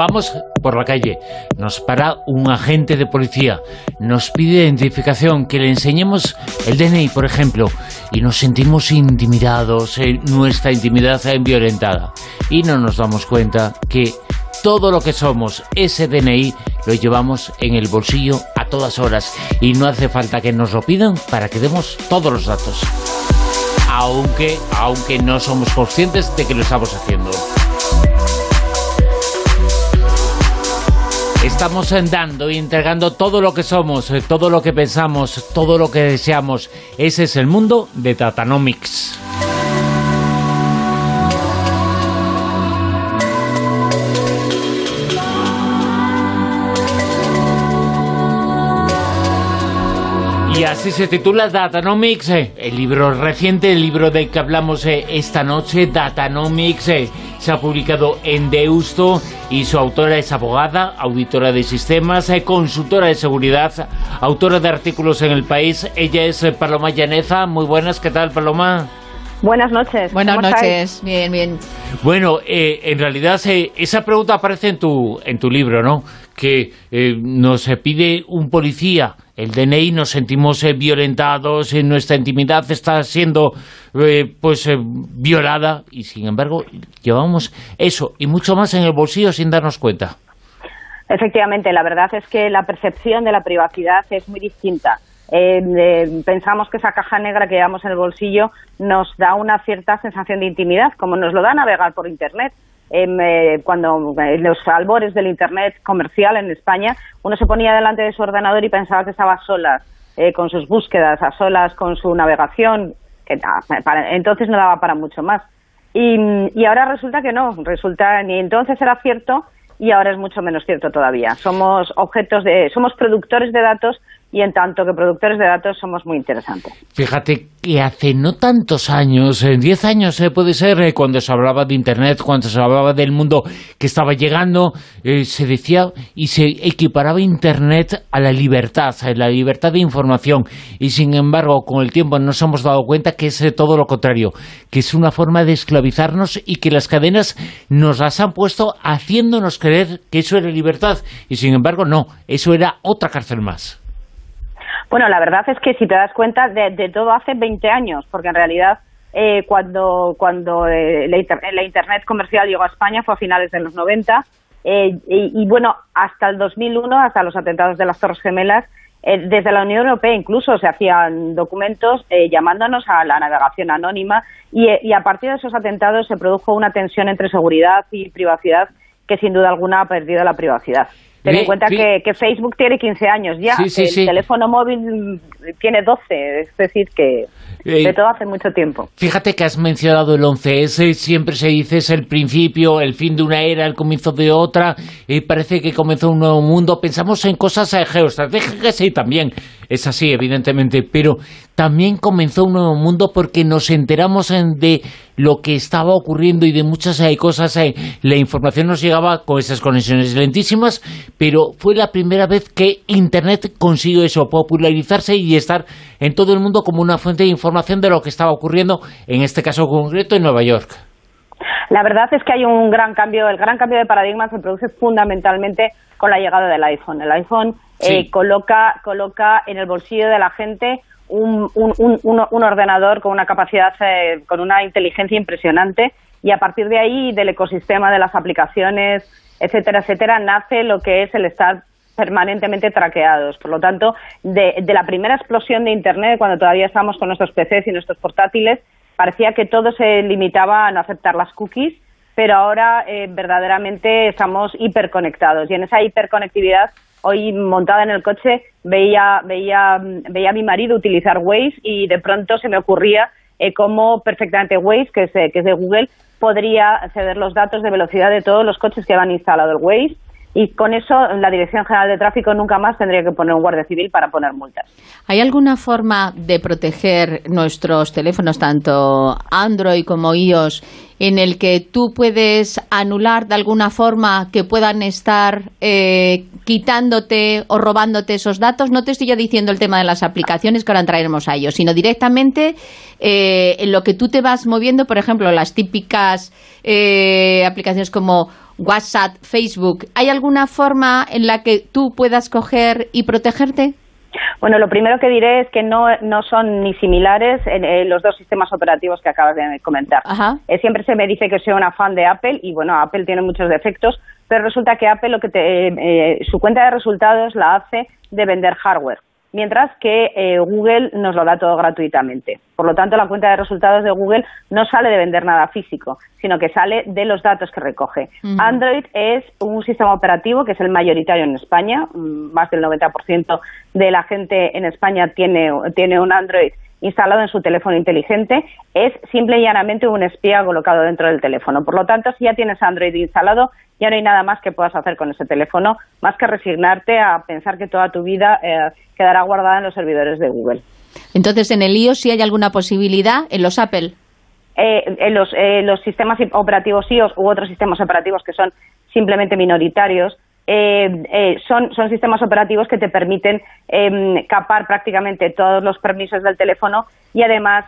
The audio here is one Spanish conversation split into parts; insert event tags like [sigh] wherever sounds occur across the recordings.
vamos por la calle, nos para un agente de policía, nos pide identificación, que le enseñemos el DNI, por ejemplo, y nos sentimos intimidados, eh, nuestra intimidad violentada. Y no nos damos cuenta que todo lo que somos, ese DNI, lo llevamos en el bolsillo a todas horas y no hace falta que nos lo pidan para que demos todos los datos. Aunque, aunque no somos conscientes de que lo estamos haciendo. Estamos dando y entregando todo lo que somos, eh, todo lo que pensamos, todo lo que deseamos. Ese es el mundo de Tatanomics. Y así se titula Datanomics, eh, el libro reciente, el libro del que hablamos eh, esta noche, Datanomics, eh, se ha publicado en Deusto y su autora es abogada, auditora de sistemas, consultora de seguridad, autora de artículos en el país. Ella es Paloma Llaneza. Muy buenas, ¿qué tal Paloma? Buenas noches. Buenas noches, bien, bien. Bueno, en realidad esa pregunta aparece en tu, en tu libro, ¿no? Que nos pide un policía el DNI nos sentimos eh, violentados, en nuestra intimidad está siendo eh, pues eh, violada y sin embargo llevamos eso y mucho más en el bolsillo sin darnos cuenta. Efectivamente, la verdad es que la percepción de la privacidad es muy distinta. pensamos que esa caja negra que llevamos en el bolsillo nos da una cierta sensación de intimidad, como nos lo da navegar por Internet. Eh, cuando en los albores del Internet comercial en España, uno se ponía delante de su ordenador y pensaba que estaba a solas eh, con sus búsquedas, a solas con su navegación, que entonces no daba para mucho más. Y, y ahora resulta que no, resulta ni entonces era cierto y ahora es mucho menos cierto todavía. Somos objetos de, somos productores de datos y en tanto que productores de datos somos muy interesantes. Fíjate que hace no tantos años, en 10 años eh, puede ser, eh, cuando se hablaba de Internet, cuando se hablaba del mundo que estaba llegando, eh, se decía y se equiparaba Internet a la libertad, a la libertad de información. Y sin embargo, con el tiempo nos hemos dado cuenta que es todo lo contrario, que es una forma de esclavizarnos y que las cadenas nos las han puesto haciéndonos creer que eso era libertad. Y sin embargo, no, eso era otra cárcel más. Bueno, la verdad es que si te das cuenta de, todo hace 20 años, porque en realidad eh, cuando, cuando eh, la, Internet comercial llegó a España fue a finales de los 90 eh, y, bueno, hasta el 2001, hasta los atentados de las Torres Gemelas, desde la Unión Europea incluso se hacían documentos llamándonos a la navegación anónima y, y a partir de esos atentados se produjo una tensión entre seguridad y privacidad que sin duda alguna ha perdido la privacidad. Ten en cuenta que, Facebook tiene 15 años ya, el teléfono móvil tiene 12, es decir, que eh, de todo hace mucho tiempo. Fíjate que has mencionado el 11S, siempre se dice es el principio, el fin de una era, el comienzo de otra, y parece que comenzó un nuevo mundo. Pensamos en cosas eh, geoestratégicas y también es así, evidentemente, pero también comenzó un nuevo mundo porque nos enteramos de lo que estaba ocurriendo y de muchas eh, cosas. La información nos llegaba con esas conexiones lentísimas, pero fue la primera vez que Internet consiguió eso, popularizarse y estar en todo el mundo como una fuente de información de lo que estaba ocurriendo, en este caso concreto, en Nueva York. La verdad es que hay un gran cambio, el gran cambio de paradigma se produce fundamentalmente con la llegada del iPhone. El iPhone eh, coloca, coloca en el bolsillo de la gente un, un, ordenador con una capacidad, eh, con una inteligencia impresionante y a partir de ahí, del ecosistema de las aplicaciones, etcétera, etcétera, nace lo que es el estar permanentemente traqueados. Por lo tanto, de, la primera explosión de Internet, cuando todavía estamos con nuestros PCs y nuestros portátiles, parecía que todo se limitaba a no aceptar las cookies, pero ahora eh, verdaderamente estamos hiperconectados. Y en esa hiperconectividad, hoy montada en el coche, veía, veía, veía a mi marido utilizar Waze y de pronto se me ocurría eh, cómo perfectamente Waze, que es, que es de Google, podría ceder los datos de velocidad de todos los coches que van instalado el Waze y con eso la Dirección General de Tráfico nunca más tendría que poner un guardia civil para poner multas. ¿Hay alguna forma de proteger nuestros teléfonos, tanto Android como iOS, en el que tú puedes anular de alguna forma que puedan estar eh, quitándote o robándote esos datos. No te estoy ya diciendo el tema de las aplicaciones que ahora entraremos a ello, sino directamente eh, en lo que tú te vas moviendo, por ejemplo, las típicas eh, aplicaciones como WhatsApp, Facebook. ¿Hay alguna forma en la que tú puedas coger y protegerte? Bueno, lo primero que diré es que no, no son ni similares en, los dos sistemas operativos que acabas de comentar. Eh, siempre se me dice que soy una fan de Apple y bueno, Apple tiene muchos defectos, pero resulta que Apple lo que te, eh, eh, su cuenta de resultados la hace de vender hardware mientras que eh, Google nos lo da todo gratuitamente. Por lo tanto, la cuenta de resultados de Google no sale de vender nada físico, sino que sale de los datos que recoge. Android es un sistema operativo que es el mayoritario en España, mm, más del 90% de la gente en España tiene, tiene un Android instalado en su teléfono inteligente, es simple y llanamente un espía colocado dentro del teléfono. Por lo tanto, si ya tienes Android instalado, ya no hay nada más que puedas hacer con ese teléfono, más que resignarte a pensar que toda tu vida eh, quedará guardada en los servidores de Google. Entonces, en el iOS sí hay alguna posibilidad, en los Apple. Eh, en los, eh, los sistemas operativos iOS u otros sistemas operativos que son simplemente minoritarios, son, son sistemas operativos que te permiten em, capar prácticamente todos los permisos del teléfono y además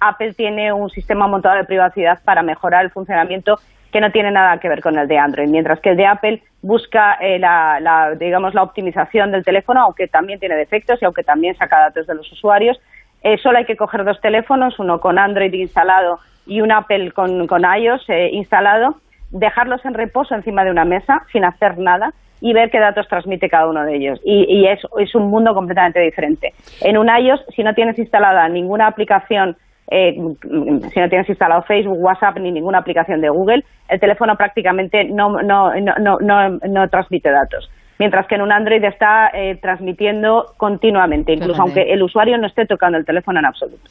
Apple tiene un sistema montado de privacidad para mejorar el funcionamiento que no tiene nada que ver con el de Android, mientras que el de Apple busca eh, la, digamos, la optimización del teléfono, aunque también tiene defectos y aunque también saca datos de los usuarios. Eh, solo hay que coger dos teléfonos, uno con Android instalado y un Apple con, con iOS eh, instalado, dejarlos en reposo encima de una mesa sin hacer nada y ver qué datos transmite cada uno de ellos. Y, y es, es un mundo completamente diferente. En un iOS, si no tienes instalada ninguna aplicación eh, si no tienes instalado Facebook, WhatsApp ni ninguna aplicación de Google, el teléfono prácticamente no, no, no, no, no transmite datos. Mientras que en un Android está eh, transmitiendo continuamente, incluso aunque el usuario no esté tocando el teléfono en absoluto.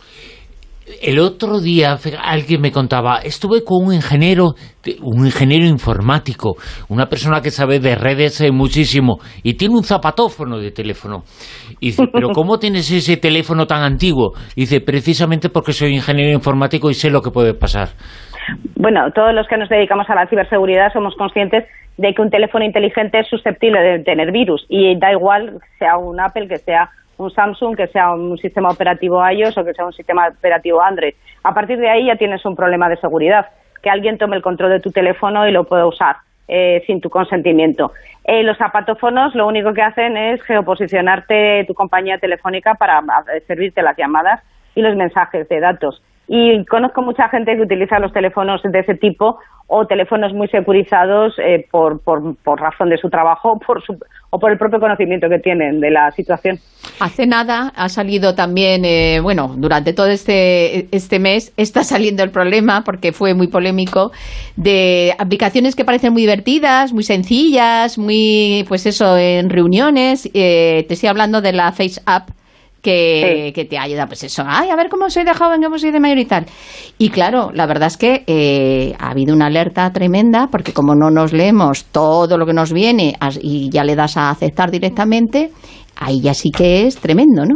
El otro día alguien me contaba, estuve con un ingeniero, un ingeniero informático, una persona que sabe de redes eh, muchísimo y tiene un zapatófono de teléfono. Y dice, pero [laughs] ¿cómo tienes ese teléfono tan antiguo? Y dice, precisamente porque soy ingeniero informático y sé lo que puede pasar. Bueno, todos los que nos dedicamos a la ciberseguridad somos conscientes de que un teléfono inteligente es susceptible de tener virus y da igual sea un Apple que sea un Samsung, que sea un sistema operativo iOS o que sea un sistema operativo Android. A partir de ahí ya tienes un problema de seguridad, que alguien tome el control de tu teléfono y lo pueda usar. Eh, sin tu consentimiento. Eh, los zapatófonos lo único que hacen es geoposicionarte tu compañía telefónica para servirte las llamadas y los mensajes de datos. Y conozco mucha gente que utiliza los teléfonos de ese tipo o teléfonos muy securizados eh, por, por, por, razón de su trabajo [laughs] o por el propio conocimiento que tienen de la situación. Hace nada ha salido también, eh, bueno, durante todo este, este mes está saliendo el problema, porque fue muy polémico, de aplicaciones que parecen muy divertidas, muy sencillas, muy, pues eso, en reuniones. Eh, te estoy hablando de la Face App que, que, te ayuda, pues eso, ay, a ver cómo soy de joven, cómo soy de mayor y tal. Y claro, la verdad es que eh, ha habido una alerta tremenda, porque como no nos leemos todo lo que nos viene y ya le das a aceptar directamente, ahí ya sí que es tremendo, ¿no?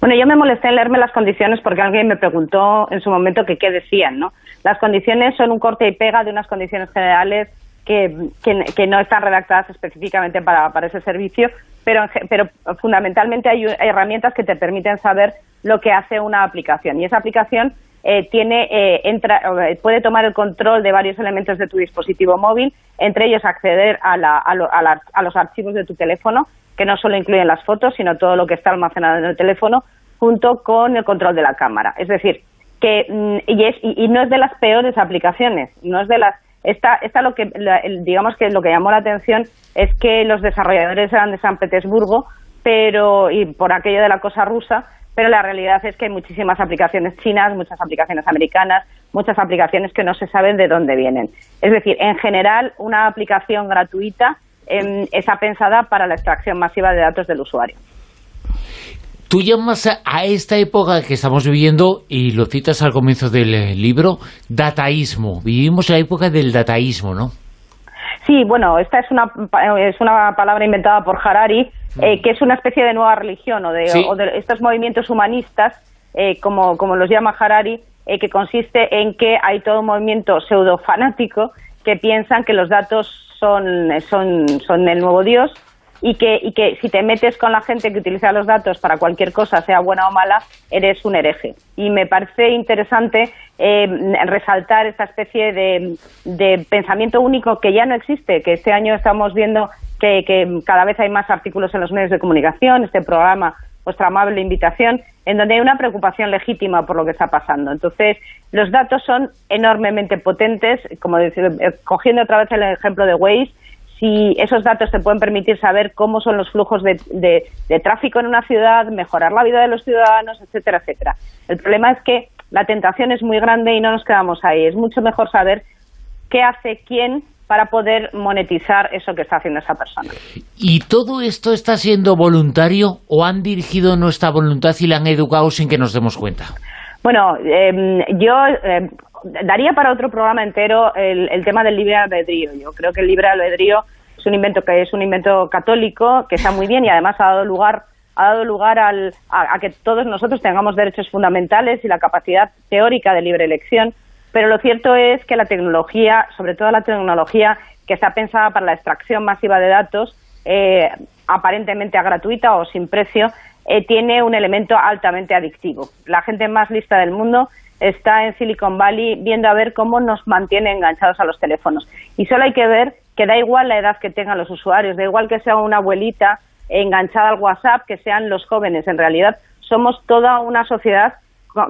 Bueno, yo me molesté en leerme las condiciones porque alguien me preguntó en su momento que qué decían, ¿no? Las condiciones son un corte y pega de unas condiciones generales que, que, no están redactadas específicamente para, para ese servicio, pero, pero fundamentalmente hay herramientas que te permiten saber lo que hace una aplicación. Y esa aplicación eh, tiene, eh, entra, eh, puede tomar el control de varios elementos de tu dispositivo móvil, entre ellos acceder a, la, a, a, los archivos de tu teléfono, que no solo incluyen las fotos, sino todo lo que está almacenado en el teléfono, junto con el control de la cámara. Es decir, que mm, y, es, y no es de las peores aplicaciones, no es de las esta, esta lo que, digamos que lo que llamó la atención es que los desarrolladores eran de San Petersburgo, pero y por aquello de la cosa rusa, pero la realidad es que hay muchísimas aplicaciones chinas, muchas aplicaciones americanas, muchas aplicaciones que no se saben de dónde vienen. Es decir, en general, una aplicación gratuita em, está pensada para la extracción masiva de datos del usuario. Tú llamas a esta época que estamos viviendo, y lo citas al comienzo del eh, libro, dataísmo. Vivimos la época del dataísmo, ¿no? Sí, bueno, esta es una, es una palabra inventada por Harari, eh, mm. que es una especie de nueva religión o de, estos movimientos humanistas, eh, como, como los llama Harari, eh, que consiste en que hay todo un movimiento pseudo-fanático que piensan que los datos son, son, son el nuevo Dios y que, y que si te metes con la gente que utiliza los datos para cualquier cosa, sea buena o mala, eres un hereje. Y me parece interesante eh, resaltar esta especie de, pensamiento único que ya no existe, que este año estamos viendo que, que cada vez hay más artículos en los medios de comunicación, este programa vuestra amable invitación, en donde hay una preocupación legítima por lo que está pasando. Entonces, los datos son enormemente potentes, como decir, eh, cogiendo otra vez el ejemplo de Waze, si esos datos te pueden permitir saber cómo son los flujos de, tráfico en una ciudad, mejorar la vida de los ciudadanos, etcétera, etcétera. El problema es que la tentación es muy grande y no nos quedamos ahí. Es mucho mejor saber qué hace quién para poder monetizar eso que está haciendo esa persona. ¿Y todo esto está siendo voluntario o han dirigido nuestra voluntad y la han educado sin que nos demos cuenta? Bueno, em, yo em, daría para otro programa entero el, tema del libre albedrío. Yo creo que el libre albedrío es un invento que es un invento católico que está muy bien y además ha dado lugar ha dado lugar al, a, que todos nosotros tengamos derechos fundamentales y la capacidad teórica de libre elección. Pero lo cierto es que la tecnología, sobre todo la tecnología que está pensada para la extracción masiva de datos, eh, aparentemente gratuita o sin precio, eh, tiene un elemento altamente adictivo. La gente más lista del mundo está en Silicon Valley viendo a ver cómo nos mantiene enganchados a los teléfonos. Y solo hay que ver que da igual la edad que tengan los usuarios, da igual que sea una abuelita enganchada al WhatsApp, que sean los jóvenes. En realidad somos toda una sociedad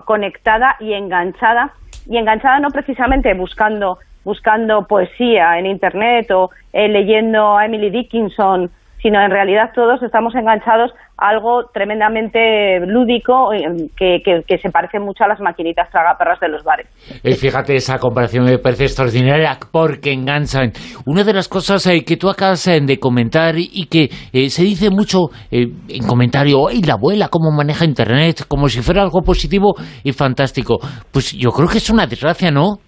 conectada y enganchada, y enganchada no precisamente buscando, buscando poesía en Internet o eh, leyendo a Emily Dickinson sino en realidad todos estamos enganchados algo tremendamente lúdico eh, que, que, se parece mucho a las maquinitas tragaperras de los bares. Eh, fíjate, esa comparación me parece extraordinaria porque enganchan. Una de las cosas eh, que tú acabas de comentar y que se dice mucho en comentario, ¡ay, la abuela cómo maneja Internet! Como si fuera algo positivo y fantástico. Pues yo creo que es una desgracia, ¿no?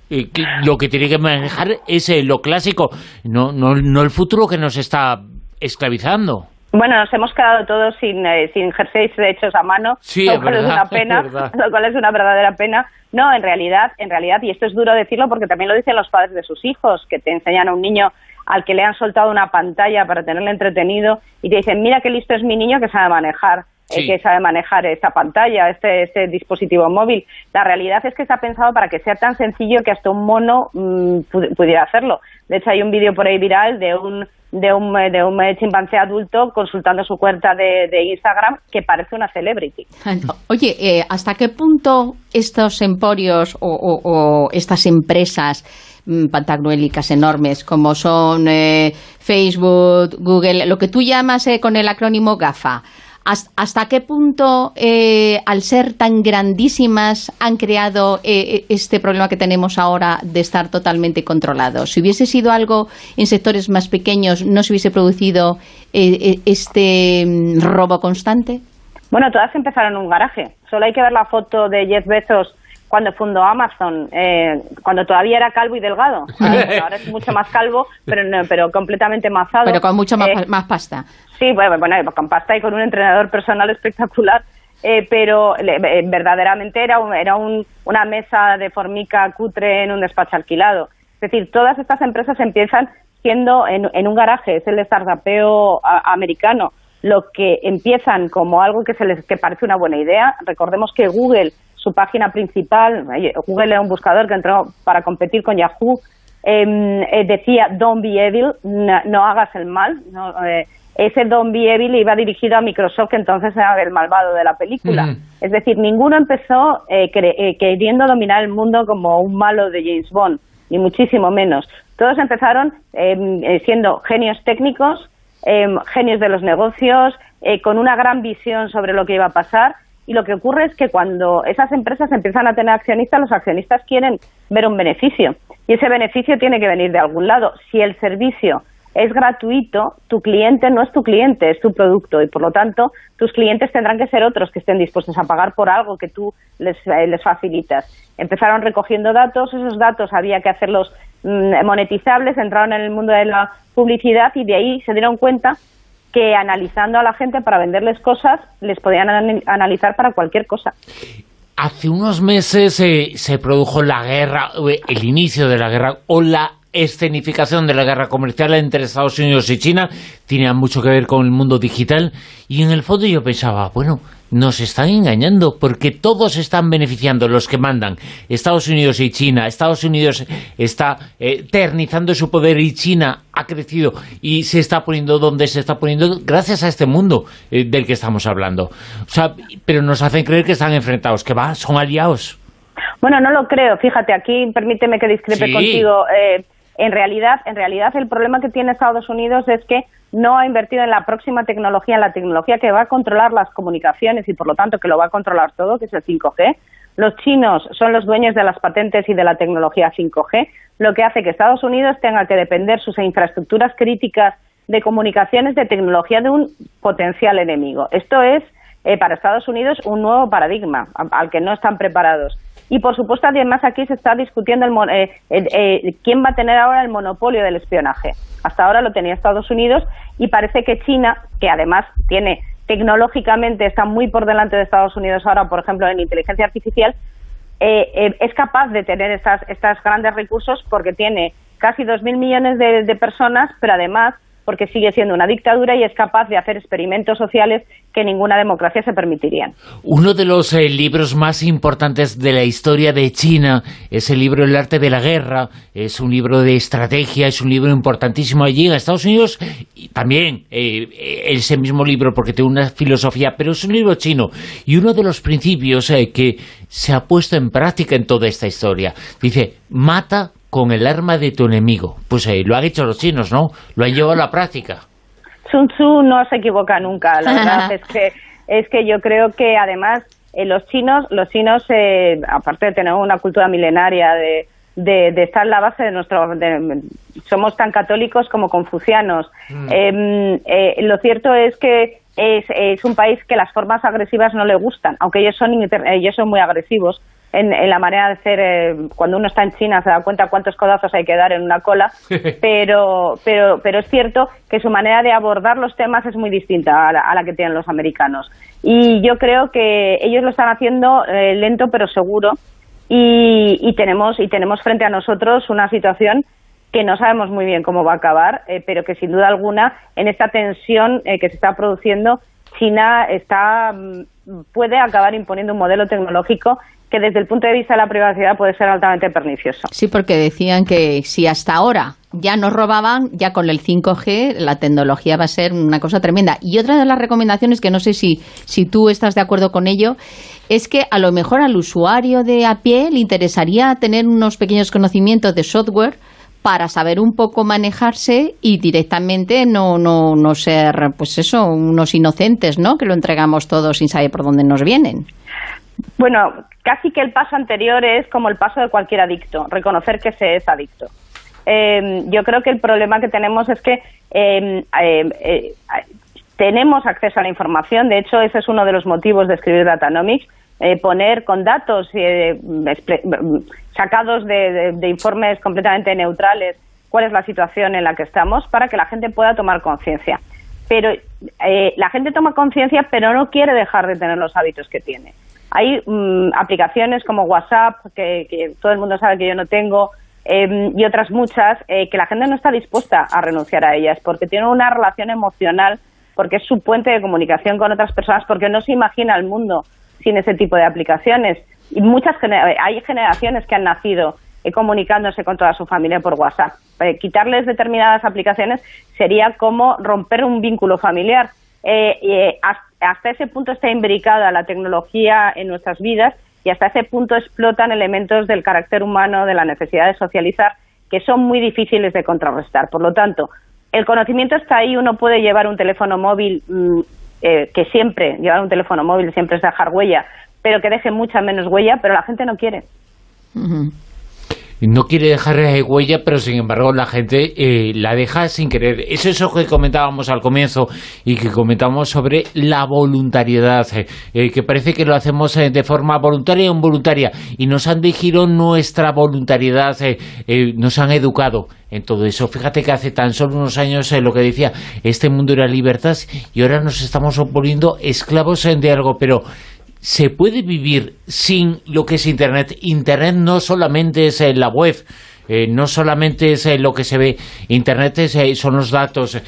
lo que tiene que manejar es lo clásico, no, no, no el futuro que nos está esclavizando. Bueno, nos hemos quedado todos sin, eh, sin jerseys hechos a mano, lo cual es, una [laughs] pena, lo cual es una verdadera pena. No, en realidad, en realidad, y esto es duro decirlo porque también lo dicen los padres de sus hijos, que te enseñan a un niño al que le han soltado una pantalla para tenerle entretenido y te dicen, mira qué listo es mi niño que sabe manejar. Eh, que sabe manejar esta pantalla, este, este dispositivo móvil. La realidad es que está pensado para que sea tan sencillo que hasta un mono mm, pudiera hacerlo. De hecho, hay un vídeo por ahí viral de un de un, de un chimpancé adulto consultando su cuenta de, Instagram que parece una celebrity. Oye, eh, ¿hasta qué punto estos emporios o, estas empresas mm, pantagruélicas enormes como son eh, Facebook, Google, lo que tú llamas eh, con el acrónimo GAFA, ¿Hasta qué punto, eh, al ser tan grandísimas, han creado eh, este problema que tenemos ahora de estar totalmente controlados? Si hubiese sido algo en sectores más pequeños, ¿no se hubiese producido eh, este mm, robo constante? Bueno, todas empezaron en un garaje. Solo hay que ver la foto de Jeff Bezos cuando fundó Amazon, eh, cuando todavía era calvo y delgado. [laughs] Ahora es mucho más calvo, pero, pero completamente mazado. Pero con mucho más, eh, más pasta. Sí, bueno, bueno, con pasta y con un entrenador personal espectacular. Eh, pero verdaderamente era, era una mesa de formica cutre en un despacho alquilado. Es decir, todas estas empresas empiezan siendo en, en un garaje, es el startupeo americano. Lo que empiezan como algo que se les que parece una buena idea. Recordemos que Google su página principal, Google era un buscador que entró para competir con Yahoo, em, eh, decía Don't be evil, no, hagas el mal. Eh, ese Don't be evil iba dirigido a Microsoft, que entonces era el malvado de la película. Es decir, ninguno empezó eh, queriendo dominar el mundo como un malo de James Bond, ni muchísimo menos. Todos empezaron em, siendo genios técnicos, em, genios de los negocios, con una gran visión sobre lo que iba a pasar y lo que ocurre es que cuando esas empresas empiezan a tener accionistas, los accionistas quieren ver un beneficio y ese beneficio tiene que venir de algún lado. Si el servicio es gratuito, tu cliente no es tu cliente, es tu producto y por lo tanto tus clientes tendrán que ser otros que estén dispuestos a pagar por algo que tú les, eh, les facilitas. Empezaron recogiendo datos, esos datos había que hacerlos mm, monetizables, entraron en el mundo de la publicidad y de ahí se dieron cuenta que analizando a la gente para venderles cosas, les podían analizar para cualquier cosa. Hace unos meses se produjo la guerra, el inicio de la guerra o la escenificación de la guerra comercial entre Estados Unidos y China tenía mucho que ver con el mundo digital y en el fondo yo pensaba, bueno, nos están engañando porque todos están beneficiando, los que mandan, Estados Unidos y China. Estados Unidos está eh, eternizando su poder y China ha crecido y se está poniendo donde se está poniendo gracias a este mundo eh, del que estamos hablando. O sea, pero nos hacen creer que están enfrentados, que va, son aliados. Bueno, no lo creo. Fíjate, aquí permíteme que discrepe contigo. Eh, en realidad, en realidad el problema que tiene Estados Unidos es que no ha invertido en la próxima tecnología, en la tecnología que va a controlar las comunicaciones y por lo tanto que lo va a controlar todo, que es el 5G. Los chinos son los dueños de las patentes y de la tecnología 5G, lo que hace que Estados Unidos tenga que depender sus infraestructuras críticas de comunicaciones de tecnología de un potencial enemigo. Esto es eh, para Estados Unidos un nuevo paradigma al que no están preparados. Y por supuesto, además, aquí se está discutiendo el, eh, eh, quién va a tener ahora el monopolio del espionaje. Hasta ahora lo tenía Estados Unidos y parece que China, que además tiene tecnológicamente está muy por delante de Estados Unidos ahora, por ejemplo, en inteligencia artificial, eh, es capaz de tener estos grandes recursos porque tiene casi 2.000 millones de personas, pero además porque sigue siendo una dictadura y es capaz de hacer experimentos sociales que ninguna democracia se permitiría. Uno de los eh, libros más importantes de la historia de China es el libro El arte de la guerra, es un libro de estrategia, es un libro importantísimo. Allí en Estados Unidos y también eh, ese mismo libro porque tiene una filosofía, pero es un libro chino. Y uno de los principios eh, que se ha puesto en práctica en toda esta historia. Dice, mata con el arma de tu enemigo. Pues eh, lo han hecho los chinos, ¿no? Lo han llevado a la práctica. Sun Tzu no se equivoca nunca, la [laughs] verdad es que es que yo creo que además eh, los chinos, los chinos eh, aparte de tener una cultura milenaria de, de, estar en la base de nuestro somos tan católicos como confucianos. Mm. Em, lo cierto es que es, es, un país que las formas agresivas no le gustan, aunque ellos son ellos son muy agresivos en, la manera de hacer, eh, cuando uno está en China se da cuenta cuántos codazos hay que dar en una cola, [laughs] pero, pero, pero es cierto que su manera de abordar los temas es muy distinta a la, que tienen los americanos. Y yo creo que ellos lo están haciendo eh, lento pero seguro y, tenemos, y tenemos frente a nosotros una situación que no sabemos muy bien cómo va a acabar, eh, pero que sin duda alguna en esta tensión que se está produciendo China está mm, puede acabar imponiendo un modelo tecnológico que desde el punto de vista de la privacidad puede ser altamente pernicioso. Sí, porque decían que si hasta ahora ya nos robaban, ya con el 5G la tecnología va a ser una cosa tremenda. Y otra de las recomendaciones, que no sé si, si tú estás de acuerdo con ello, es que a lo mejor al usuario de a pie le interesaría tener unos pequeños conocimientos de software para saber un poco manejarse y directamente no, no, no ser, pues eso, unos inocentes, ¿no? Que lo entregamos todos sin saber por dónde nos vienen. Bueno, casi que el paso anterior es como el paso de cualquier adicto, reconocer que se es adicto. Em, yo creo que el problema que tenemos es que em, em, eh, tenemos acceso a la información, de hecho ese es uno de los motivos de escribir Datanomics, eh, poner con datos eh, sacados de, de, informes completamente neutrales cuál es la situación en la que estamos para que la gente pueda tomar conciencia. Pero la gente toma conciencia pero no quiere dejar de tener los hábitos que tiene. Hay mm, aplicaciones como WhatsApp, que, todo el mundo sabe que yo no tengo, em, y otras muchas, eh, que la gente no está dispuesta a renunciar a ellas, porque tiene una relación emocional, porque es su puente de comunicación con otras personas, porque no se imagina el mundo sin ese tipo de aplicaciones. Y muchas hay generaciones que han nacido eh, comunicándose con toda su familia por WhatsApp. Eh, quitarles determinadas aplicaciones sería como romper un vínculo familiar. Eh, hasta ese punto está imbricada la tecnología en nuestras vidas y hasta ese punto explotan elementos del carácter humano, de la necesidad de socializar, que son muy difíciles de contrarrestar. Por lo tanto, el conocimiento está ahí, uno puede llevar un teléfono móvil, mm, eh, que siempre, llevar un teléfono móvil siempre es dejar huella, pero que deje mucha menos huella, pero la gente no quiere no quiere dejar huella, pero sin embargo la gente eh, la deja sin querer. Es eso que comentábamos al comienzo y que comentamos sobre la voluntariedad, eh, eh, que parece que lo hacemos de forma voluntaria o involuntaria y nos han dirigido nuestra voluntariedad, nos han educado en todo eso. Fíjate que hace tan solo unos años lo que decía, este mundo era libertad y ahora nos estamos oponiendo esclavos de algo, pero ¿Se puede vivir sin lo que es Internet? Internet no solamente es la web, eh, no solamente es eh, lo que se ve, Internet eh, son los datos.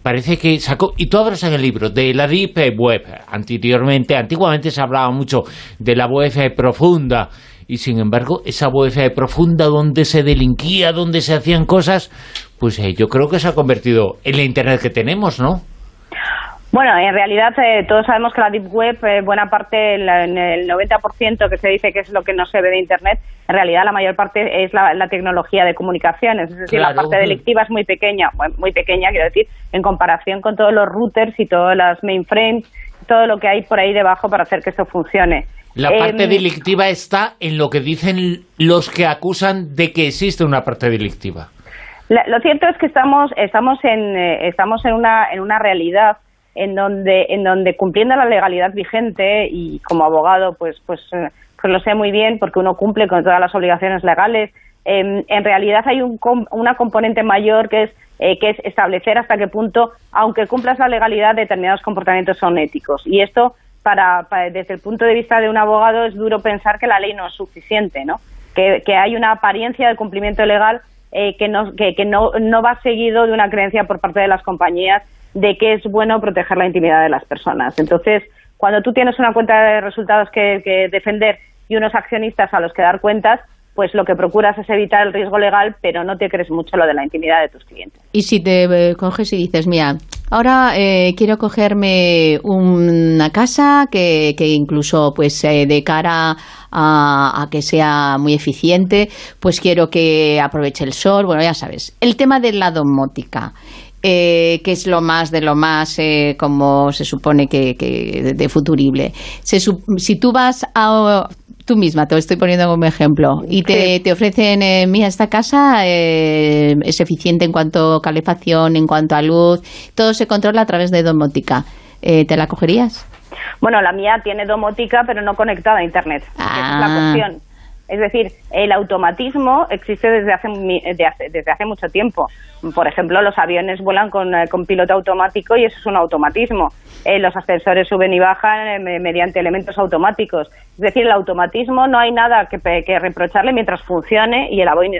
parece que sacó, y tú hablas en el libro, de la Deep Web. Anteriormente, antiguamente se hablaba mucho de la web profunda, y sin embargo, esa web profunda donde se delinquía, donde se hacían cosas, pues yo creo que se ha convertido en la Internet que tenemos, ¿no? Bueno, en realidad eh, todos sabemos que la Deep Web, eh, buena parte, en el 90% que se dice que es lo que no se ve de Internet, en realidad la mayor parte es la, tecnología de comunicaciones. Es decir, la parte delictiva es muy pequeña, muy pequeña, quiero decir, en comparación con todos los routers y todas las mainframes, todo lo que hay por ahí debajo para hacer que esto funcione. La parte em, delictiva está en lo que dicen los que acusan de que existe una parte delictiva. lo cierto es que estamos, estamos, en, eh, estamos en, una, en una realidad en donde, en donde cumpliendo la legalidad vigente y como abogado pues, pues, eh, pues lo sé muy bien porque uno cumple con todas las obligaciones legales, em, en realidad hay un, una componente mayor que es, eh, que es establecer hasta qué punto, aunque cumplas la legalidad, determinados comportamientos son éticos. Y esto, para, desde el punto de vista de un abogado, es duro pensar que la ley no es suficiente, ¿no? Que, que hay una apariencia de cumplimiento legal eh, que, no, que, que no, no va seguido de una creencia por parte de las compañías de que es bueno proteger la intimidad de las personas. Entonces, cuando tú tienes una cuenta de resultados que, defender y unos accionistas a los que dar cuentas, pues lo que procuras es evitar el riesgo legal, pero no te crees mucho lo de la intimidad de tus clientes. Y si te eh, coges y dices, mira, ahora eh, quiero cogerme una casa que, que incluso pues eh, de cara a, a, que sea muy eficiente, pues quiero que aproveche el sol, bueno, ya sabes. El tema de la domótica eh, que es lo más de lo más, eh, como se supone que, de futurible. si tú vas a tú misma, te lo estoy poniendo como ejemplo, y te, te ofrecen, eh, mira, esta casa eh, es eficiente en cuanto a calefacción, en cuanto a luz, todo se controla a través de domótica. Eh, ¿Te la cogerías? Bueno, la mía tiene domótica, pero no conectada a Internet. Esa es la ah. cuestión. Es decir, el automatismo existe desde hace, desde hace mucho tiempo. Por ejemplo, los aviones vuelan con, eh, piloto automático y eso es un automatismo. Eh, los ascensores suben y bajan eh, mediante elementos automáticos. Es decir, el automatismo no hay nada que, reprocharle mientras funcione y el avión,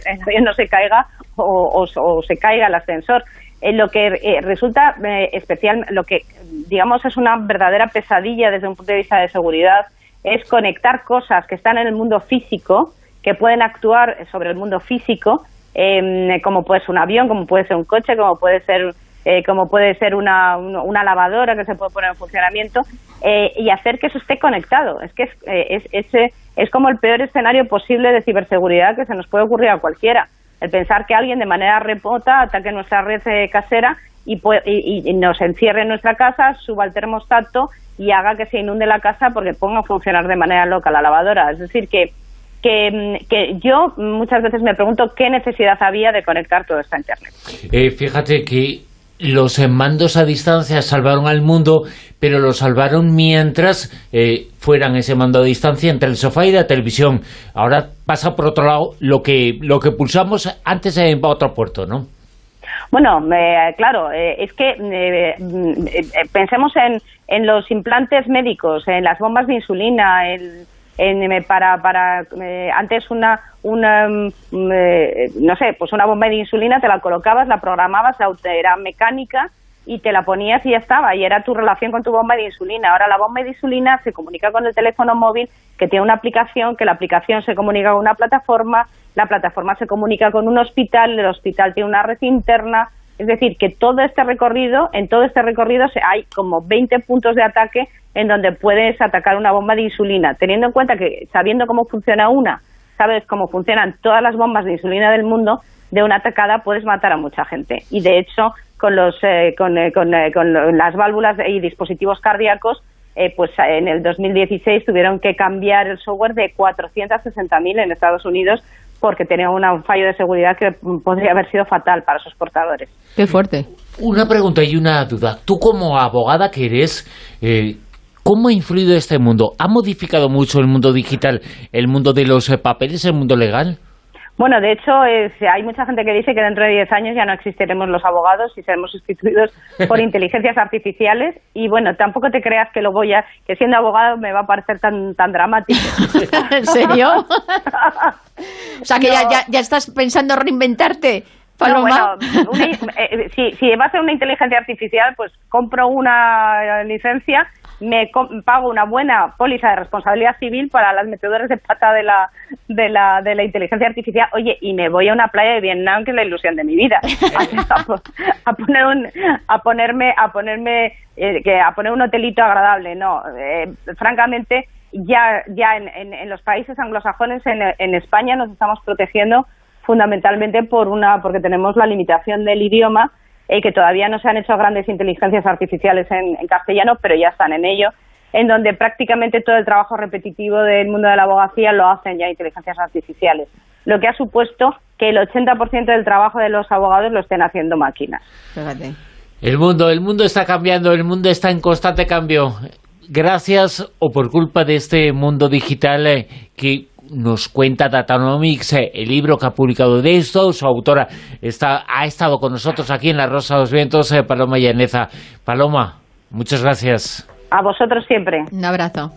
no se caiga o, se caiga el ascensor. lo que resulta especial, lo que digamos es una verdadera pesadilla desde un punto de vista de seguridad, es conectar cosas que están en el mundo físico, que pueden actuar sobre el mundo físico, em, como puede ser un avión, como puede ser un coche, como puede ser eh, como puede ser una, una, lavadora que se puede poner en funcionamiento eh, y hacer que eso esté conectado. Es que es, eh, es, es, como el peor escenario posible de ciberseguridad que se nos puede ocurrir a cualquiera. El pensar que alguien de manera remota ataque nuestra red casera y, y, y, nos encierre en nuestra casa, suba el termostato y haga que se inunde la casa porque ponga a funcionar de manera loca la lavadora. Es decir, que, que, que yo muchas veces me pregunto qué necesidad había de conectar todo esto a Internet. Eh, fíjate que los mandos a distancia salvaron al mundo, pero lo salvaron mientras eh, fueran ese mando a distancia entre el sofá y la televisión. Ahora pasa por otro lado lo que, lo que pulsamos antes en otro puerto, ¿no? Bueno, claro, eh, es que eh, mm, pensemos en, en los implantes médicos, en las bombas de insulina, en, para, para eh, antes una, una mm, no sé, pues una bomba de insulina te la colocabas, la programabas, era mecánica y te la ponías y ya estaba, y era tu relación con tu bomba de insulina. Ahora la bomba de insulina se comunica con el teléfono móvil que tiene una aplicación, que la aplicación se comunica con una plataforma, la plataforma se comunica con un hospital, el hospital tiene una red interna, es decir, que todo este recorrido, en todo este recorrido hay como 20 puntos de ataque en donde puedes atacar una bomba de insulina, teniendo en cuenta que sabiendo cómo funciona una, sabes cómo funcionan todas las bombas de insulina del mundo, de una atacada puedes matar a mucha gente. Y de hecho, con, los, eh, con, eh, eh, con, las válvulas y dispositivos cardíacos, pues en el 2016 tuvieron que cambiar el software de 460.000 en Estados Unidos porque tenía un fallo de seguridad que podría haber sido fatal para sus portadores. Qué fuerte. Una pregunta y una duda. Tú como abogada que eres, ¿cómo ha influido este mundo? ¿Ha modificado mucho el mundo digital, el mundo de los papeles, el mundo legal? Bueno, de hecho, hay mucha gente que dice que dentro de 10 años ya no existiremos los abogados y seremos sustituidos por [laughs] inteligencias artificiales. Y bueno, tampoco te creas que lo voy a, que siendo abogado me va a parecer tan, tan dramático. [laughs] ¿En serio? [laughs] o sea, que ya, ya, estás pensando reinventarte. No, bueno, eh, si, si va a ser una inteligencia artificial, pues compro una licencia me pago una buena póliza de responsabilidad civil para las metedoras de pata de la, de la, de la inteligencia artificial. Oye, y me voy a una playa de Vietnam que es la ilusión de mi vida. [laughs] a, poner un, a ponerme, a ponerme, eh, que a poner un hotelito agradable. No, eh, francamente, ya, ya en, en, los países anglosajones, en, en España nos estamos protegiendo fundamentalmente por una, porque tenemos la limitación del idioma eh, que todavía no se han hecho grandes inteligencias artificiales en, castellano, pero ya están en ello, en donde prácticamente todo el trabajo repetitivo del mundo de la abogacía lo hacen ya inteligencias artificiales, lo que ha supuesto que el 80% del trabajo de los abogados lo estén haciendo máquinas. El mundo, el mundo está cambiando, el mundo está en constante cambio. Gracias o por culpa de este mundo digital eh, que nos cuenta Datanomics, eh, el libro que ha publicado de esto. Su autora está, ha estado con nosotros aquí en La Rosa de los Vientos, eh, Paloma Llaneza. Paloma, muchas gracias. A vosotros siempre. Un abrazo.